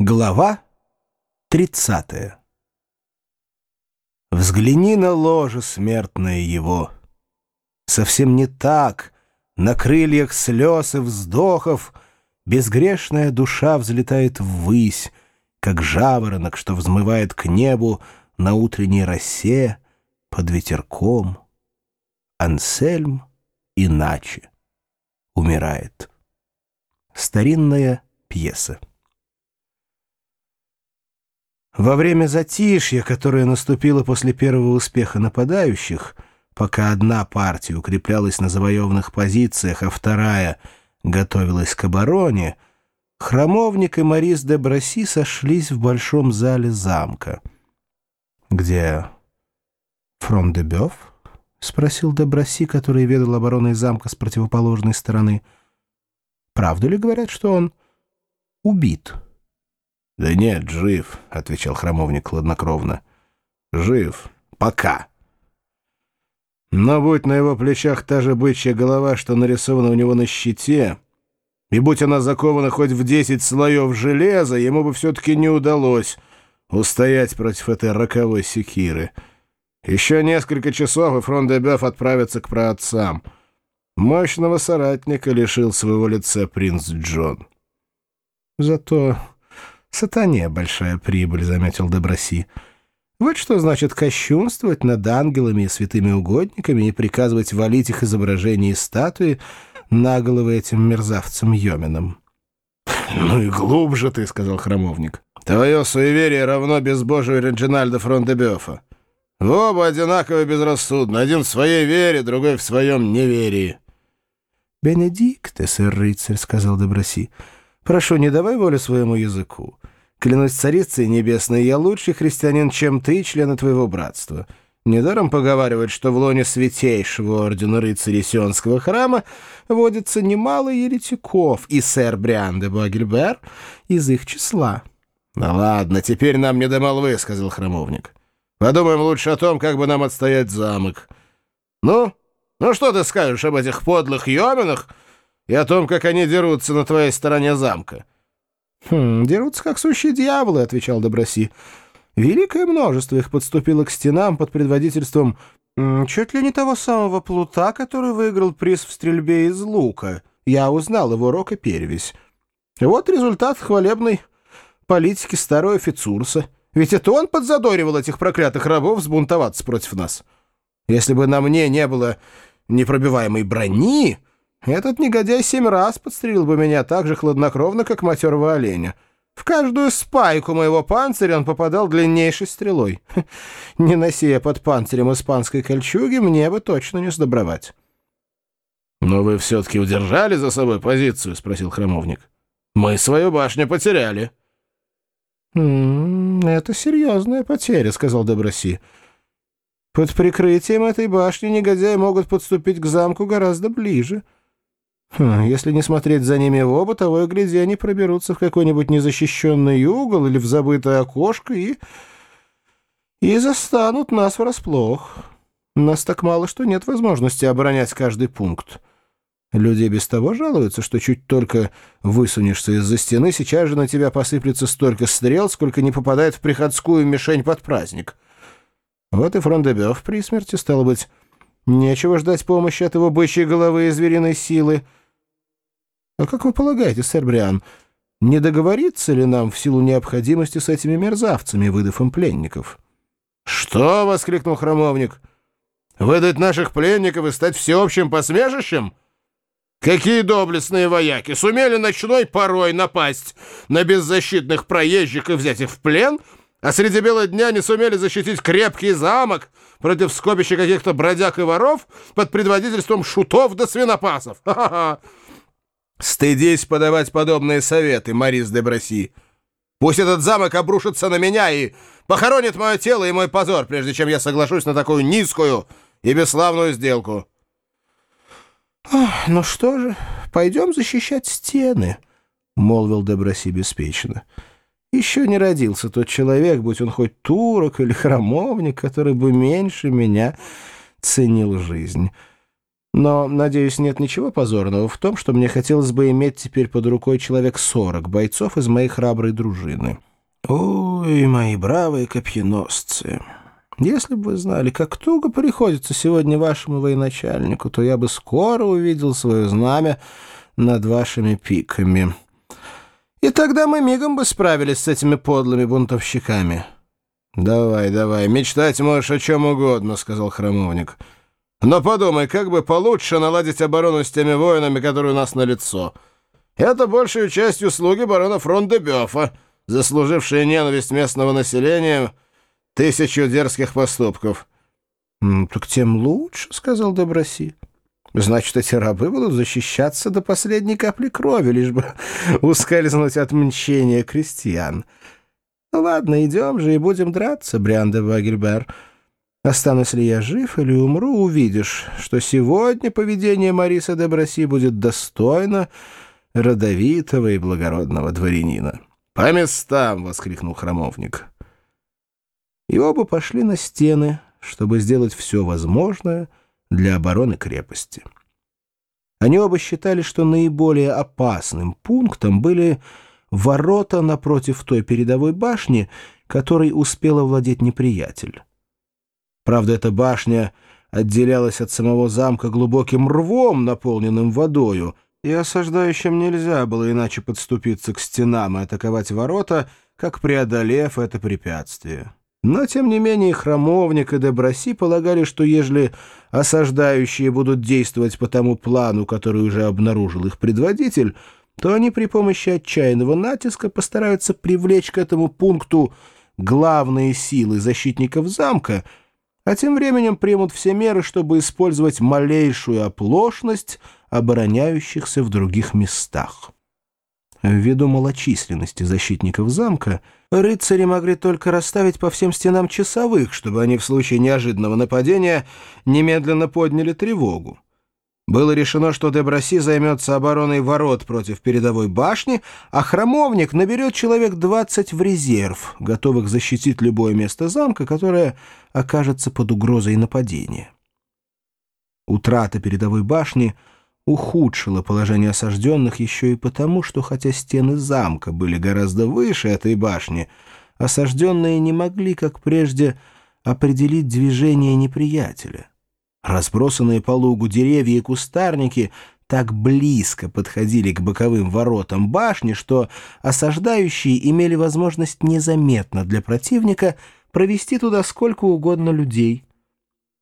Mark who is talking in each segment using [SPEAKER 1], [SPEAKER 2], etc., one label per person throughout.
[SPEAKER 1] Глава 30 Взгляни на ложе смертное его. Совсем не так, на крыльях слез и вздохов Безгрешная душа взлетает ввысь, Как жаворонок, что взмывает к небу На утренней росе под ветерком. Ансельм иначе умирает. Старинная пьеса. Во время затишья, которое наступило после первого успеха нападающих, пока одна партия укреплялась на завоеванных позициях, а вторая готовилась к обороне, Храмовник и Марис де Браси сошлись в большом зале замка. «Где фрон де Бёв?» — спросил де Браси, который ведал обороной замка с противоположной стороны. «Правду ли говорят, что он убит?»
[SPEAKER 2] «Да нет, жив», — отвечал храмовник хладнокровно. «Жив. Пока». Но будь на его плечах та же бычья голова, что нарисована у него на щите, и будь она закована хоть в десять слоев железа, ему бы все-таки не удалось устоять против этой роковой секиры. Еще несколько часов, и фронт Дебёв отправится к праотцам. Мощного соратника лишил своего лица принц Джон.
[SPEAKER 1] Зато «Сатане большая прибыль», — заметил Деброси. «Вот что значит кощунствовать над ангелами и святыми угодниками и приказывать валить их изображения и статуи на головы этим мерзавцам Йоминам».
[SPEAKER 2] «Ну и глубже ты», — сказал храмовник. «Твое суеверие равно безбожию Реджинальда Фронтебёфа. Вы оба одинаково безрассудны. Один в своей вере, другой в своем неверии».
[SPEAKER 1] «Бенедикт, сэр-рыцарь», — сказал Деброси, — Прошу, не давай волю своему языку. Клянусь царицей небесной, я лучший христианин, чем ты, члены твоего братства. Недаром поговаривают, что в лоне святейшего ордена рыцарей Сионского храма водится немало еретиков, и сэр Бриан де Багельбер из их числа.
[SPEAKER 2] — Ну ладно, теперь нам не до молвы, — сказал храмовник. — Подумаем лучше о том, как бы нам отстоять замок. Ну, ну что ты скажешь об этих подлых йоминах, — и о том, как они дерутся на твоей стороне замка».
[SPEAKER 1] «Хм, дерутся как сущие дьяволы», — отвечал Доброси. «Великое множество их подступило к стенам под предводительством чуть ли не того самого плута, который выиграл приз в стрельбе из лука. Я узнал его рок и перевесь. Вот результат хвалебной политики старого офицурса. Ведь это он подзадоривал этих проклятых рабов сбунтоваться против нас. Если бы на мне не было непробиваемой брони, этот негодяй семь раз подстрелил бы меня так же хладнокровно, как матерого оленя. В каждую спайку моего панциря он попадал длиннейшей стрелой. Не носи я под панцирем испанской кольчуги, мне бы точно не сдобровать.
[SPEAKER 2] — Но вы все-таки удержали за собой позицию? — спросил храмовник. — Мы свою башню потеряли.
[SPEAKER 1] — Это серьезная потеря, — сказал Деброси. — Под прикрытием этой башни негодяи могут подступить к замку гораздо ближе. — если не смотреть за ними в оба, того и они проберутся в какой-нибудь незащищенный угол или в забытое окошко и... и застанут нас врасплох. Нас так мало, что нет возможности оборонять каждый пункт. Люди без того жалуются, что чуть только высунешься из-за стены, сейчас же на тебя посыплется столько стрел, сколько не попадает в приходскую мишень под праздник. Вот и Фрондебёв при смерти, стало быть, нечего ждать помощи от его бычьей головы и звериной силы — а как вы полагаете, сэр Бриан, не договориться ли нам в силу необходимости с этими мерзавцами, выдав им пленников?
[SPEAKER 2] «Что?» — воскликнул храмовник. «Выдать наших пленников и стать всеобщим посмешищем? Какие доблестные вояки! Сумели ночной порой напасть на беззащитных проезжих и взять их в плен, а среди бела дня не сумели защитить крепкий замок против скопища каких-то бродяг и воров под предводительством шутов да свинопасов! Ха-ха-ха!» Стыдись подавать подобные советы, Марис де Браси. Пусть этот замок обрушится на меня и похоронит мое тело и мой позор, прежде чем я соглашусь на такую низкую и бесславную сделку.
[SPEAKER 1] — Ну что же, пойдем защищать стены, — молвил Деброси беспечно. Еще не родился тот человек, будь он хоть турок или храмовник, который бы меньше меня ценил жизнь. Но, надеюсь, нет ничего позорного в том, что мне хотелось бы иметь теперь под рукой человек сорок бойцов из моей храброй дружины. Ой, мои бравые копьеносцы! Если бы вы знали, как туго приходится сегодня вашему военачальнику, то я бы скоро увидел свое знамя над вашими пиками. И тогда мы мигом бы справились с этими подлыми бунтовщиками».
[SPEAKER 2] «Давай, давай, мечтать можешь о чем угодно», — сказал храмовник. «Но подумай, как бы получше наладить оборону с теми воинами, которые у нас на лицо. Это большую частью слуги барона фрон де Бёфа, заслужившие ненависть местного населения тысячу дерзких поступков».
[SPEAKER 1] «Так тем лучше», — сказал Доброси. «Значит, эти рабы будут защищаться до последней капли крови, лишь бы ускользнуть от мщения крестьян». Ну ладно, идем же и будем драться, Брианда Вагельбер. Останусь ли я жив или умру, увидишь, что сегодня поведение Мариса де Браси будет достойно родовитого и благородного дворянина.
[SPEAKER 2] «По местам!» — воскликнул храмовник.
[SPEAKER 1] И оба пошли на стены, чтобы сделать все возможное для обороны крепости. Они оба считали, что наиболее опасным пунктом были ворота напротив той передовой башни, которой успел овладеть неприятель. Правда, эта башня отделялась от самого замка глубоким рвом, наполненным водою, и осаждающим нельзя было иначе подступиться к стенам и атаковать ворота, как преодолев это препятствие. Но, тем не менее, Храмовник и Деброси полагали, что ежели осаждающие будут действовать по тому плану, который уже обнаружил их предводитель, то они при помощи отчаянного натиска постараются привлечь к этому пункту главные силы защитников замка, а тем временем примут все меры, чтобы использовать малейшую оплошность обороняющихся в других местах. Ввиду малочисленности защитников замка, рыцари могли только расставить по всем стенам часовых, чтобы они в случае неожиданного нападения немедленно подняли тревогу. Было решено, что Деброси займется обороной ворот против передовой башни, а храмовник наберет человек 20 в резерв, готовых защитить любое место замка, которое окажется под угрозой нападения. Утрата передовой башни ухудшила положение осажденных еще и потому, что хотя стены замка были гораздо выше этой башни, осажденные не могли, как прежде, определить движение неприятеля. Разбросанные по лугу деревья и кустарники так близко подходили к боковым воротам башни, что осаждающие имели возможность незаметно для противника провести туда сколько угодно людей.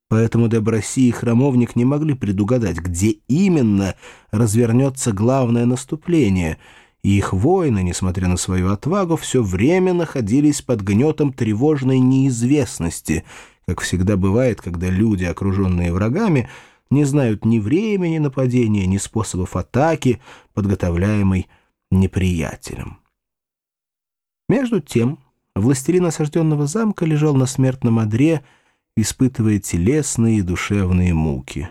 [SPEAKER 1] Поэтому Деброси и Храмовник не могли предугадать, где именно развернется главное наступление, и их воины, несмотря на свою отвагу, все время находились под гнетом тревожной неизвестности — как всегда бывает, когда люди, окруженные врагами, не знают ни времени нападения, ни способов атаки, подготовляемой неприятелем. Между тем, властелин осажденного замка лежал на смертном одре, испытывая телесные и душевные муки.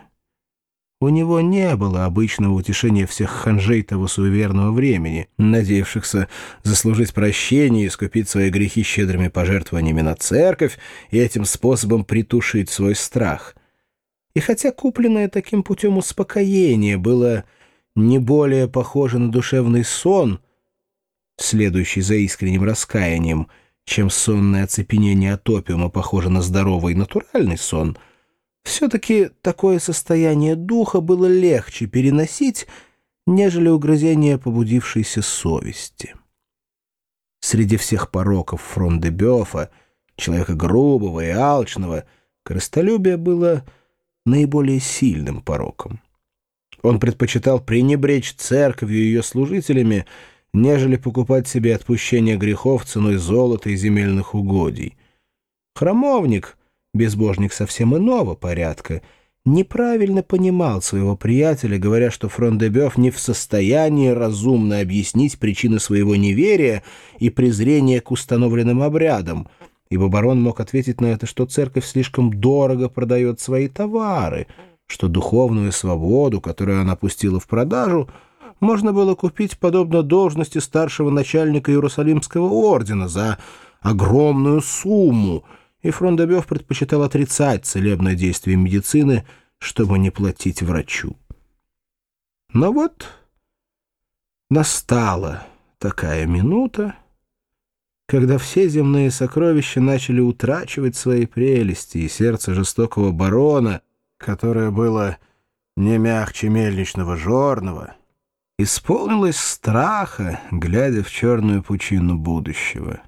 [SPEAKER 1] У него не было обычного утешения всех ханжей того суеверного времени, надеявшихся заслужить прощение и искупить свои грехи щедрыми пожертвованиями на церковь и этим способом притушить свой страх. И хотя купленное таким путем успокоение было не более похоже на душевный сон, следующий за искренним раскаянием, чем сонное оцепенение от опиума похоже на здоровый натуральный сон — все-таки такое состояние духа было легче переносить, нежели угрызение побудившейся совести. Среди всех пороков фрон Бёфа, человека грубого и алчного, крыстолюбие было наиболее сильным пороком. Он предпочитал пренебречь церковью и ее служителями, нежели покупать себе отпущение грехов ценой золота и земельных угодий. Храмовник — безбожник совсем иного порядка, неправильно понимал своего приятеля, говоря, что Фрондебёв не в состоянии разумно объяснить причины своего неверия и презрения к установленным обрядам, ибо барон мог ответить на это, что церковь слишком дорого продает свои товары, что духовную свободу, которую она пустила в продажу, можно было купить подобно должности старшего начальника Иерусалимского ордена за огромную сумму — и Фрондебёв предпочитал отрицать целебное действие медицины, чтобы не платить врачу. Но вот настала такая минута, когда все земные сокровища начали утрачивать свои прелести, и сердце жестокого барона, которое было не мягче мельничного жорного, исполнилось страха, глядя в черную пучину будущего.